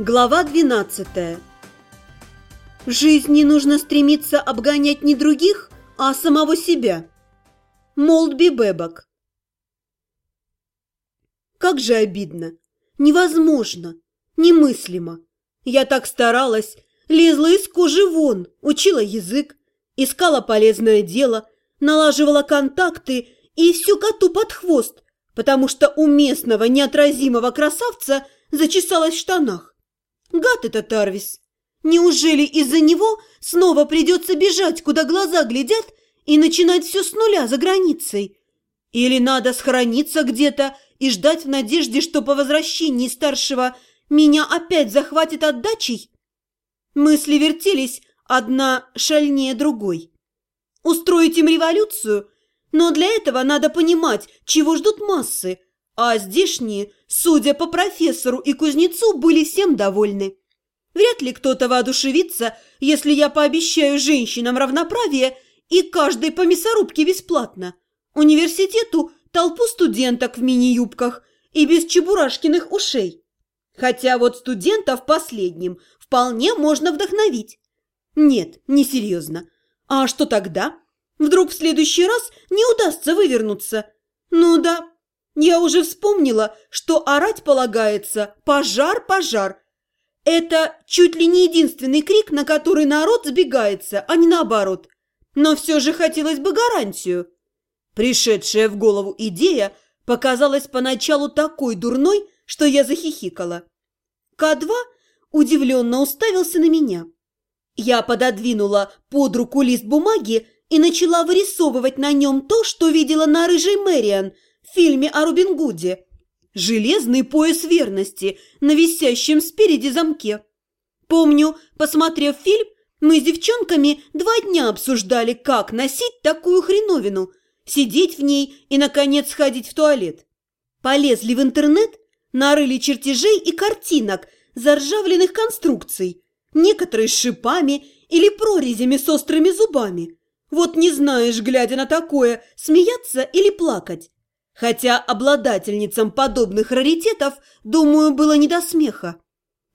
Глава 12 В жизни нужно стремиться обгонять не других, а самого себя. Молдби Бэбок Как же обидно, невозможно, немыслимо. Я так старалась, лезла из кожи вон, учила язык, искала полезное дело, налаживала контакты и всю коту под хвост, потому что у местного неотразимого красавца зачесалась в штанах. Гад этот Арвис! Неужели из-за него снова придется бежать, куда глаза глядят, и начинать все с нуля за границей? Или надо схорониться где-то и ждать в надежде, что по возвращении старшего меня опять захватит отдачей? Мысли вертелись, одна шальнее другой. Устроить им революцию? Но для этого надо понимать, чего ждут массы, а здешние, судя по профессору и кузнецу, были всем довольны. Вряд ли кто-то воодушевится, если я пообещаю женщинам равноправие и каждой по мясорубке бесплатно. Университету толпу студенток в мини-юбках и без чебурашкиных ушей. Хотя вот студентов последним вполне можно вдохновить. Нет, несерьезно. А что тогда? Вдруг в следующий раз не удастся вывернуться? Ну да, я уже вспомнила, что орать полагается «пожар, пожар». Это чуть ли не единственный крик, на который народ сбегается, а не наоборот. Но все же хотелось бы гарантию. Пришедшая в голову идея показалась поначалу такой дурной, что я захихикала. К2 удивленно уставился на меня. Я пододвинула под руку лист бумаги и начала вырисовывать на нем то, что видела на рыжей Мэриан – фильме о Робин Гуде. Железный пояс верности на висящем спереди замке. Помню, посмотрев фильм, мы с девчонками два дня обсуждали, как носить такую хреновину, сидеть в ней и, наконец, сходить в туалет. Полезли в интернет, нарыли чертежей и картинок заржавленных конструкций, некоторые с шипами или прорезями с острыми зубами. Вот не знаешь, глядя на такое, смеяться или плакать. Хотя обладательницам подобных раритетов, думаю, было не до смеха.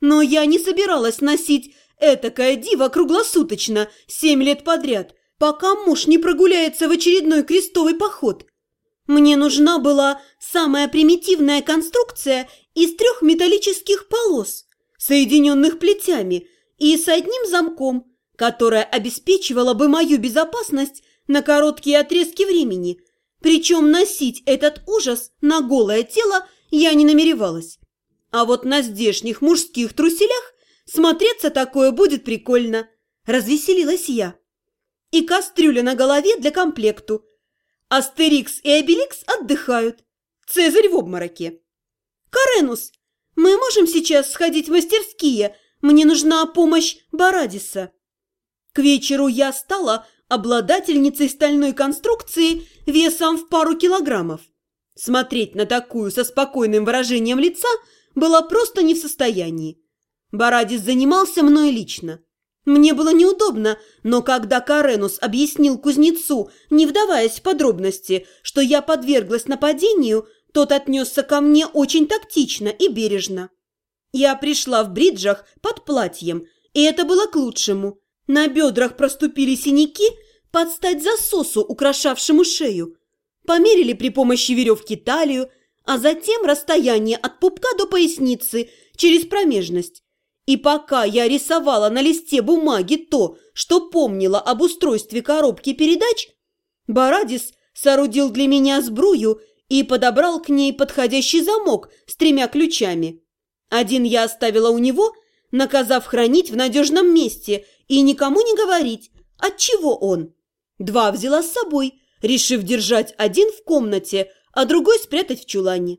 Но я не собиралась носить этакое диво круглосуточно, семь лет подряд, пока муж не прогуляется в очередной крестовый поход. Мне нужна была самая примитивная конструкция из трех металлических полос, соединенных плетями, и с одним замком, которая обеспечивала бы мою безопасность на короткие отрезки времени – причем носить этот ужас на голое тело я не намеревалась. А вот на здешних мужских труселях смотреться такое будет прикольно. Развеселилась я. И кастрюля на голове для комплекту. Астерикс и Обеликс отдыхают. Цезарь в обмороке. Каренус, мы можем сейчас сходить в мастерские? Мне нужна помощь Барадиса. К вечеру я стала обладательницей стальной конструкции весом в пару килограммов. Смотреть на такую со спокойным выражением лица была просто не в состоянии. Барадис занимался мной лично. Мне было неудобно, но когда Каренус объяснил кузнецу, не вдаваясь в подробности, что я подверглась нападению, тот отнесся ко мне очень тактично и бережно. Я пришла в бриджах под платьем, и это было к лучшему. На бедрах проступили синяки – под стать засосу, украшавшему шею. Померили при помощи веревки талию, а затем расстояние от пупка до поясницы через промежность. И пока я рисовала на листе бумаги то, что помнила об устройстве коробки передач, Барадис соорудил для меня сбрую и подобрал к ней подходящий замок с тремя ключами. Один я оставила у него, наказав хранить в надежном месте и никому не говорить, от чего он. Два взяла с собой, решив держать один в комнате, а другой спрятать в чулане.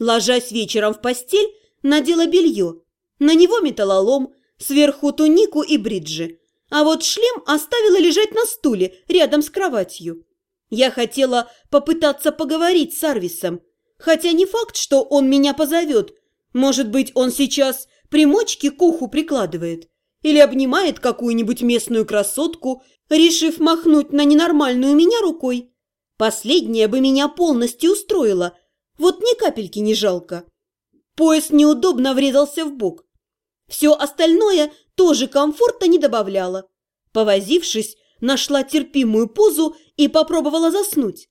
Ложась вечером в постель, надела белье. На него металлолом, сверху тунику и бриджи. А вот шлем оставила лежать на стуле рядом с кроватью. Я хотела попытаться поговорить с Арвисом, хотя не факт, что он меня позовет. Может быть, он сейчас примочки к уху прикладывает или обнимает какую-нибудь местную красотку решив махнуть на ненормальную меня рукой. Последнее бы меня полностью устроило, вот ни капельки не жалко. Пояс неудобно врезался в бок. Все остальное тоже комфорта не добавляло. Повозившись, нашла терпимую позу и попробовала заснуть.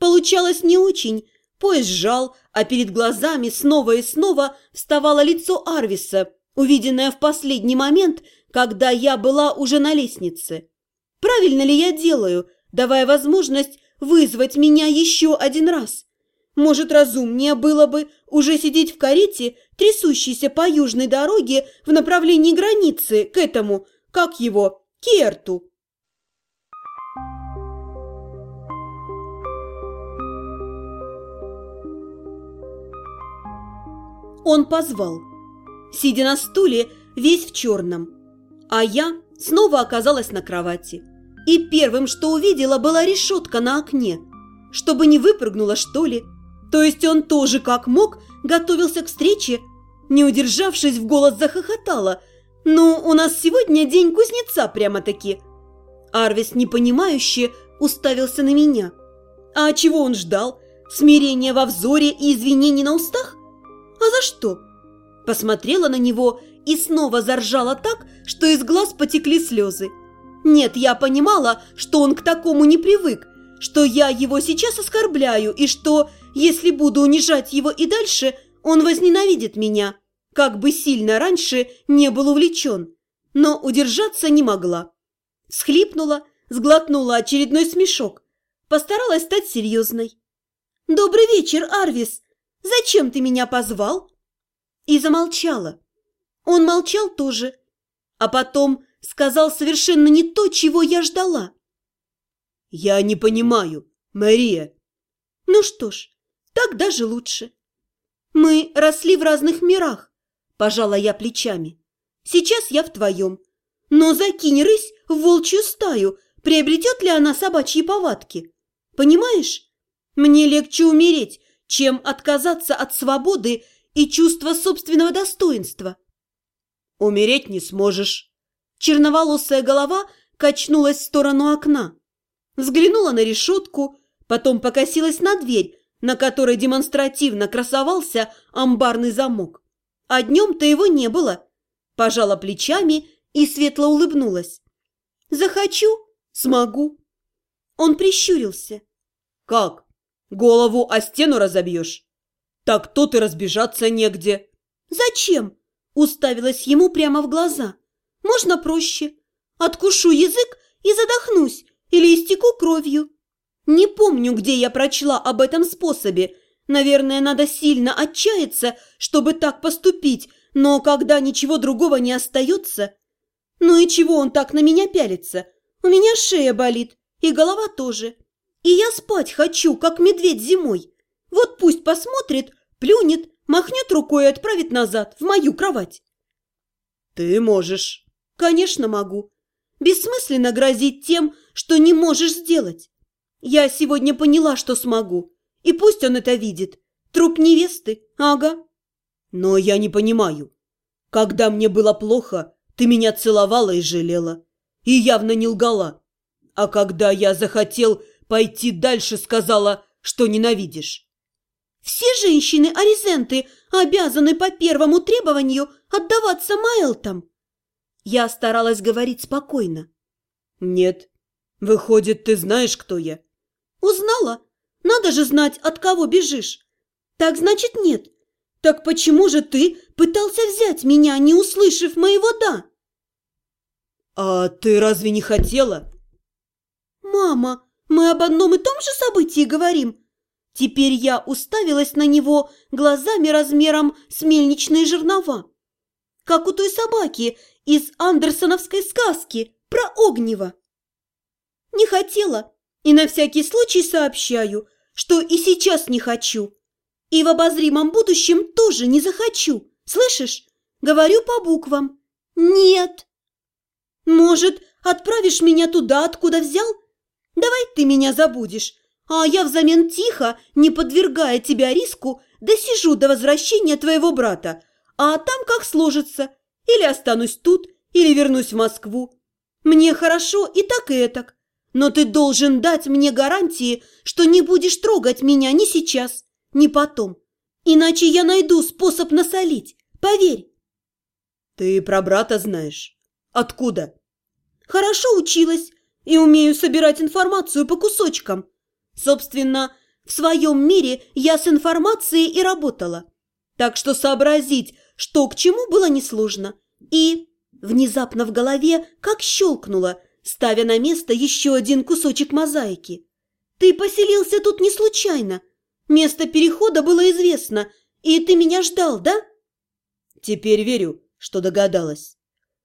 Получалось не очень, пояс сжал, а перед глазами снова и снова вставало лицо Арвиса, увиденное в последний момент, когда я была уже на лестнице. Правильно ли я делаю, давая возможность вызвать меня еще один раз? Может, разумнее было бы уже сидеть в карете, трясущейся по южной дороге в направлении границы к этому, как его, Керту. Он позвал, сидя на стуле, весь в черном. А я снова оказалась на кровати. И первым, что увидела, была решетка на окне. Чтобы не выпрыгнула, что ли? То есть он тоже, как мог, готовился к встрече? Не удержавшись, в голос захохотала. «Ну, у нас сегодня день кузнеца прямо-таки». Арвис, непонимающе, уставился на меня. А чего он ждал? Смирения во взоре и извинений на устах? «А за что?» Посмотрела на него и снова заржала так, что из глаз потекли слезы. Нет, я понимала, что он к такому не привык, что я его сейчас оскорбляю и что, если буду унижать его и дальше, он возненавидит меня, как бы сильно раньше не был увлечен. Но удержаться не могла. Схлипнула, сглотнула очередной смешок. Постаралась стать серьезной. «Добрый вечер, Арвис!» Зачем ты меня позвал?» И замолчала. Он молчал тоже, а потом сказал совершенно не то, чего я ждала. «Я не понимаю, Мария». «Ну что ж, так даже лучше. Мы росли в разных мирах», – пожала я плечами. «Сейчас я в твоем. Но закинь рысь в волчью стаю, приобретет ли она собачьи повадки? Понимаешь? Мне легче умереть, чем отказаться от свободы и чувства собственного достоинства. «Умереть не сможешь». Черноволосая голова качнулась в сторону окна. Взглянула на решетку, потом покосилась на дверь, на которой демонстративно красовался амбарный замок. А днем-то его не было. Пожала плечами и светло улыбнулась. «Захочу – смогу». Он прищурился. «Как?» Голову о стену разобьешь? Так тут и разбежаться негде. Зачем? Уставилась ему прямо в глаза. Можно проще. Откушу язык и задохнусь или истеку кровью. Не помню, где я прочла об этом способе. Наверное, надо сильно отчаяться, чтобы так поступить, но когда ничего другого не остается... Ну и чего он так на меня пялится? У меня шея болит, и голова тоже. И я спать хочу, как медведь зимой. Вот пусть посмотрит, плюнет, махнет рукой и отправит назад, в мою кровать. Ты можешь. Конечно, могу. Бессмысленно грозить тем, что не можешь сделать. Я сегодня поняла, что смогу. И пусть он это видит. Труп невесты, ага. Но я не понимаю. Когда мне было плохо, ты меня целовала и жалела. И явно не лгала. А когда я захотел пойти дальше сказала, что ненавидишь. Все женщины-аризенты обязаны по первому требованию отдаваться Майлтам. Я старалась говорить спокойно. Нет. Выходит, ты знаешь, кто я? Узнала. Надо же знать, от кого бежишь. Так значит, нет. Так почему же ты пытался взять меня, не услышав моего «да»? А ты разве не хотела? Мама, мы об одном и том же событии говорим. Теперь я уставилась на него глазами размером с мельничные жернова. Как у той собаки из андерсоновской сказки про Огнева. Не хотела, и на всякий случай сообщаю, что и сейчас не хочу. И в обозримом будущем тоже не захочу. Слышишь? Говорю по буквам. Нет. Может, отправишь меня туда, откуда взял? Давай ты меня забудешь, а я взамен тихо, не подвергая тебя риску, досижу до возвращения твоего брата, а там как сложится. Или останусь тут, или вернусь в Москву. Мне хорошо и так, и так. Но ты должен дать мне гарантии, что не будешь трогать меня ни сейчас, ни потом. Иначе я найду способ насолить, поверь. Ты про брата знаешь? Откуда? Хорошо училась и умею собирать информацию по кусочкам. Собственно, в своем мире я с информацией и работала. Так что сообразить, что к чему, было несложно. И внезапно в голове как щелкнуло, ставя на место еще один кусочек мозаики. Ты поселился тут не случайно. Место перехода было известно, и ты меня ждал, да? Теперь верю, что догадалась.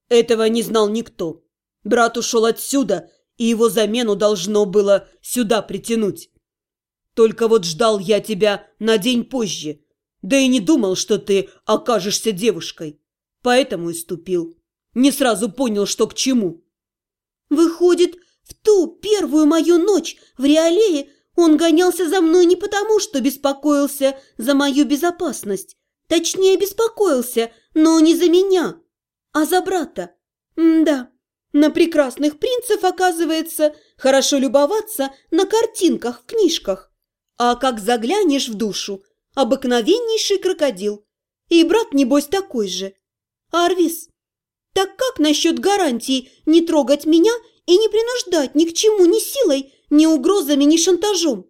Этого не знал никто. Брат ушел отсюда, и его замену должно было сюда притянуть. Только вот ждал я тебя на день позже, да и не думал, что ты окажешься девушкой. Поэтому и ступил. Не сразу понял, что к чему. Выходит, в ту первую мою ночь в Реалее он гонялся за мной не потому, что беспокоился за мою безопасность. Точнее, беспокоился, но не за меня, а за брата. М да, на прекрасных принцев, оказывается, хорошо любоваться на картинках в книжках. А как заглянешь в душу, обыкновеннейший крокодил. И брат, небось, такой же. Арвис, так как насчет гарантии не трогать меня и не принуждать ни к чему ни силой, ни угрозами, ни шантажом?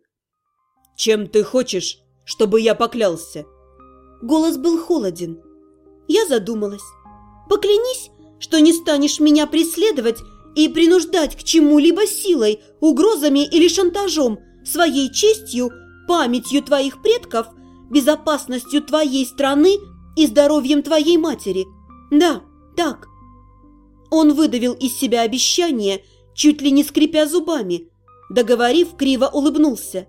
Чем ты хочешь, чтобы я поклялся? Голос был холоден. Я задумалась. Поклянись, что не станешь меня преследовать и принуждать к чему-либо силой, угрозами или шантажом, своей честью, памятью твоих предков, безопасностью твоей страны и здоровьем твоей матери. Да, так. Он выдавил из себя обещание, чуть ли не скрипя зубами. Договорив, криво улыбнулся.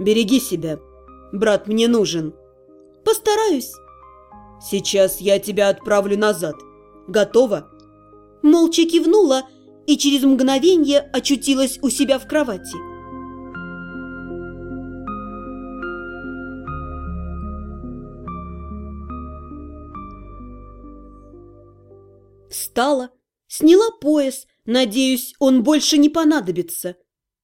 «Береги себя. Брат мне нужен». «Постараюсь». «Сейчас я тебя отправлю назад. Готова?» Молча кивнула и через мгновение очутилась у себя в кровати. Встала, сняла пояс, надеюсь, он больше не понадобится.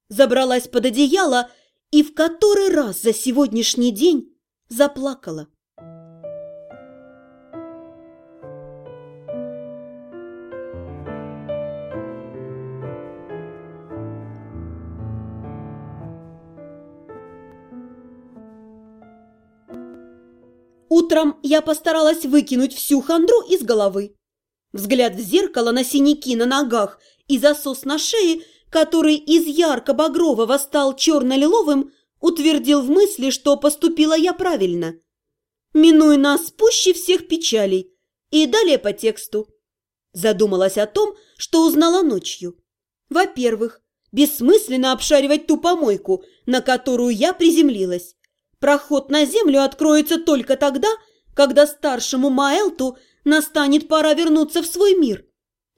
Забралась под одеяло и в который раз за сегодняшний день заплакала. Утром я постаралась выкинуть всю хандру из головы. Взгляд в зеркало на синяки на ногах и засос на шее, который из ярко-багрового стал черно-лиловым, утвердил в мысли, что поступила я правильно. Минуя нас пуще всех печалей. И далее по тексту. Задумалась о том, что узнала ночью. Во-первых, бессмысленно обшаривать ту помойку, на которую я приземлилась. Проход на землю откроется только тогда, когда старшему Маэлту настанет пора вернуться в свой мир.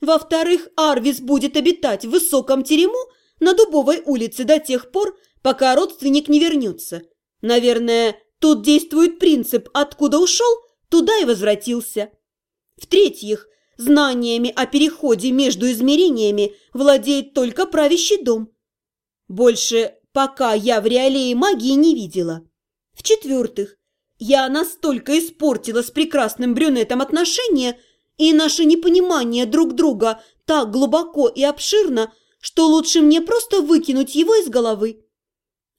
Во-вторых, Арвис будет обитать в высоком терему на Дубовой улице до тех пор, пока родственник не вернется. Наверное, тут действует принцип «откуда ушел, туда и возвратился». В-третьих, знаниями о переходе между измерениями владеет только правящий дом. Больше пока я в реалее магии не видела. В-четвертых, я настолько испортила с прекрасным брюнетом отношения и наше непонимание друг друга так глубоко и обширно, что лучше мне просто выкинуть его из головы.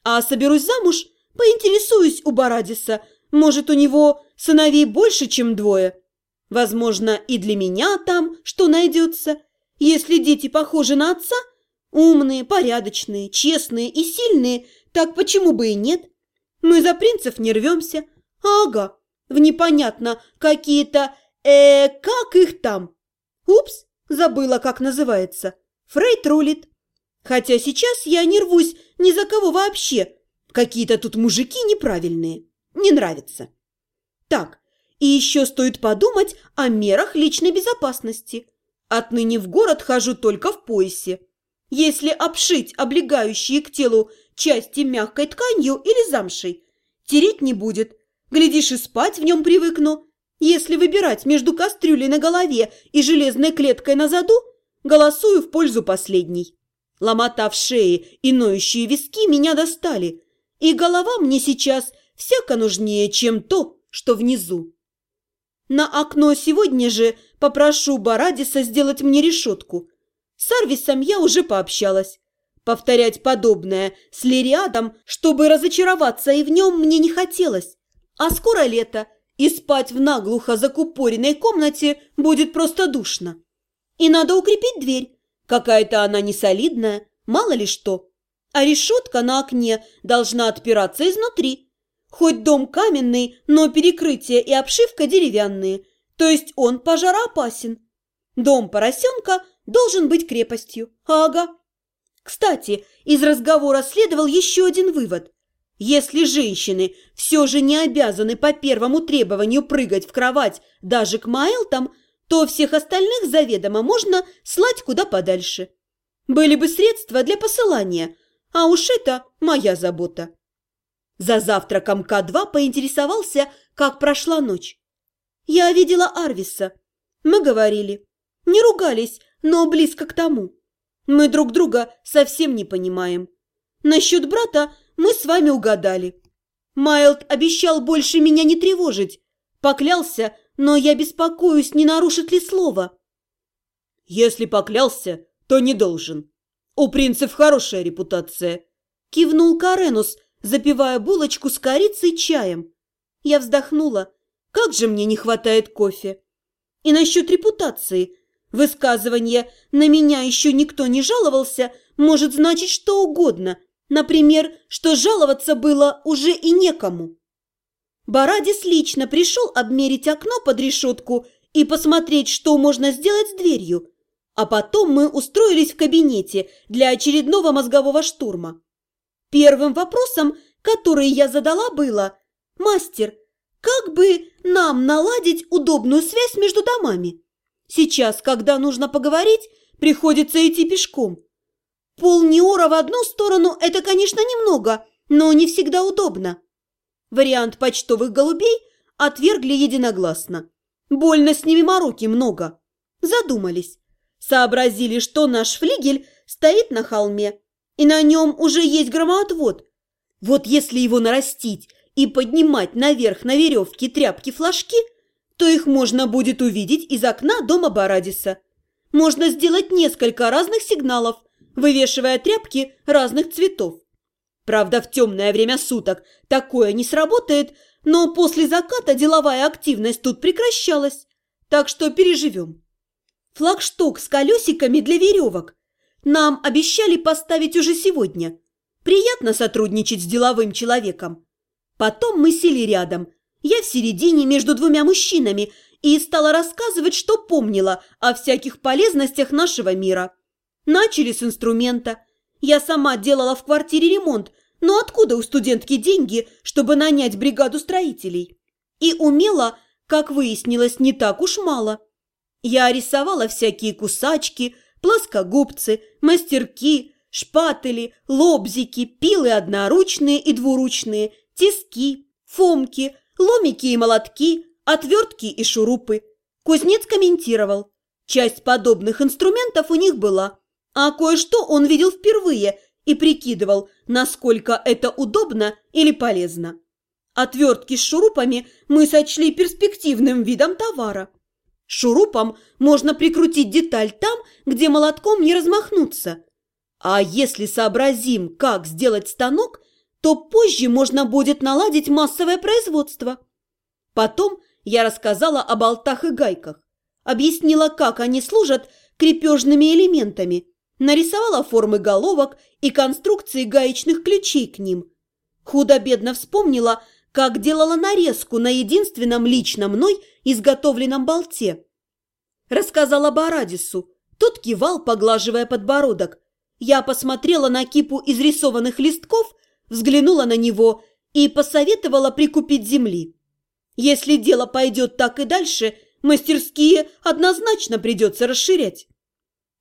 А соберусь замуж, поинтересуюсь у Барадиса, может, у него сыновей больше, чем двое. Возможно, и для меня там что найдется. Если дети похожи на отца, умные, порядочные, честные и сильные, так почему бы и нет? Мы за принцев не рвемся. Ага, в непонятно какие-то... э как их там? Упс, забыла, как называется. Фрейд рулит. Хотя сейчас я не рвусь ни за кого вообще. Какие-то тут мужики неправильные. Не нравится. Так, и еще стоит подумать о мерах личной безопасности. Отныне в город хожу только в поясе. Если обшить облегающие к телу части мягкой тканью или замшей. Тереть не будет. Глядишь, и спать в нем привыкну. Если выбирать между кастрюлей на голове и железной клеткой на заду, голосую в пользу последней. Ломота в шее и ноющие виски меня достали, и голова мне сейчас всяко нужнее, чем то, что внизу. На окно сегодня же попрошу Барадиса сделать мне решетку. С Арвисом я уже пообщалась. Повторять подобное с Лириадом, чтобы разочароваться и в нем мне не хотелось. А скоро лето, и спать в наглухо закупоренной комнате будет просто душно. И надо укрепить дверь. Какая-то она несолидная, мало ли что. А решетка на окне должна отпираться изнутри. Хоть дом каменный, но перекрытие и обшивка деревянные, то есть он пожароопасен. Дом поросенка должен быть крепостью. Ага. Кстати, из разговора следовал еще один вывод. Если женщины все же не обязаны по первому требованию прыгать в кровать даже к Майлтам, то всех остальных заведомо можно слать куда подальше. Были бы средства для посылания, а уж это моя забота. За завтраком К2 поинтересовался, как прошла ночь. Я видела Арвиса. Мы говорили. Не ругались, но близко к тому. Мы друг друга совсем не понимаем. Насчет брата мы с вами угадали. Майлд обещал больше меня не тревожить. Поклялся, но я беспокоюсь, не нарушит ли слово. Если поклялся, то не должен. У принцев хорошая репутация. Кивнул Каренус, запивая булочку с корицей чаем. Я вздохнула. Как же мне не хватает кофе. И насчет репутации – Высказывание «на меня еще никто не жаловался» может значить что угодно. Например, что жаловаться было уже и некому. Барадис лично пришел обмерить окно под решетку и посмотреть, что можно сделать с дверью. А потом мы устроились в кабинете для очередного мозгового штурма. Первым вопросом, который я задала, было «Мастер, как бы нам наладить удобную связь между домами?» Сейчас, когда нужно поговорить, приходится идти пешком. Пол Неора в одну сторону – это, конечно, немного, но не всегда удобно. Вариант почтовых голубей отвергли единогласно. Больно с ними мороки много. Задумались. Сообразили, что наш флигель стоит на холме, и на нем уже есть громоотвод. Вот если его нарастить и поднимать наверх на веревке тряпки-флажки – то их можно будет увидеть из окна дома Барадиса. Можно сделать несколько разных сигналов, вывешивая тряпки разных цветов. Правда, в темное время суток такое не сработает, но после заката деловая активность тут прекращалась, так что переживем. Флагшток с колесиками для веревок. Нам обещали поставить уже сегодня. Приятно сотрудничать с деловым человеком. Потом мы сели рядом – я в середине между двумя мужчинами и стала рассказывать, что помнила о всяких полезностях нашего мира. Начали с инструмента. Я сама делала в квартире ремонт, но откуда у студентки деньги, чтобы нанять бригаду строителей? И умела, как выяснилось, не так уж мало. Я рисовала всякие кусачки, плоскогубцы, мастерки, шпатели, лобзики, пилы одноручные и двуручные, тиски, фомки, ломики и молотки, отвертки и шурупы. Кузнец комментировал. Часть подобных инструментов у них была, а кое-что он видел впервые и прикидывал, насколько это удобно или полезно. Отвертки с шурупами мы сочли перспективным видом товара. Шурупом можно прикрутить деталь там, где молотком не размахнуться. А если сообразим, как сделать станок – то позже можно будет наладить массовое производство. Потом я рассказала о болтах и гайках, объяснила, как они служат крепежными элементами, нарисовала формы головок и конструкции гаечных ключей к ним. Худо-бедно вспомнила, как делала нарезку на единственном лично мной изготовленном болте. Рассказала Барадису, тот кивал, поглаживая подбородок. Я посмотрела на кипу изрисованных листков взглянула на него и посоветовала прикупить земли. Если дело пойдет так и дальше, мастерские однозначно придется расширять.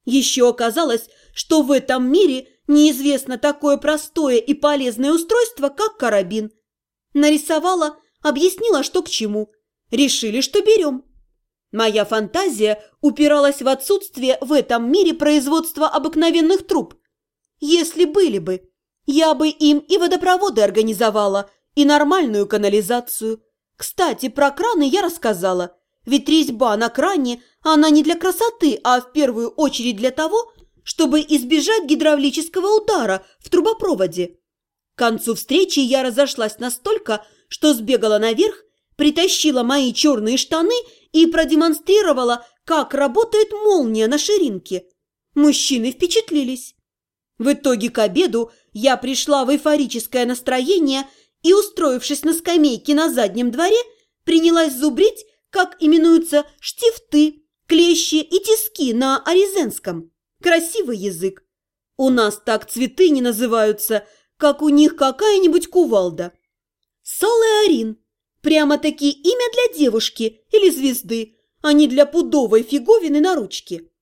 Еще оказалось, что в этом мире неизвестно такое простое и полезное устройство, как карабин. Нарисовала, объяснила, что к чему. Решили, что берем. Моя фантазия упиралась в отсутствие в этом мире производства обыкновенных труб. Если были бы, я бы им и водопроводы организовала, и нормальную канализацию. Кстати, про краны я рассказала. Ведь резьба на кране, она не для красоты, а в первую очередь для того, чтобы избежать гидравлического удара в трубопроводе. К концу встречи я разошлась настолько, что сбегала наверх, притащила мои черные штаны и продемонстрировала, как работает молния на ширинке. Мужчины впечатлились. В итоге к обеду я пришла в эйфорическое настроение и, устроившись на скамейке на заднем дворе, принялась зубрить, как именуются штифты, клещи и тиски на аризенском. Красивый язык. У нас так цветы не называются, как у них какая-нибудь кувалда. Солеарин. Прямо-таки имя для девушки или звезды, а не для пудовой фиговины на ручке.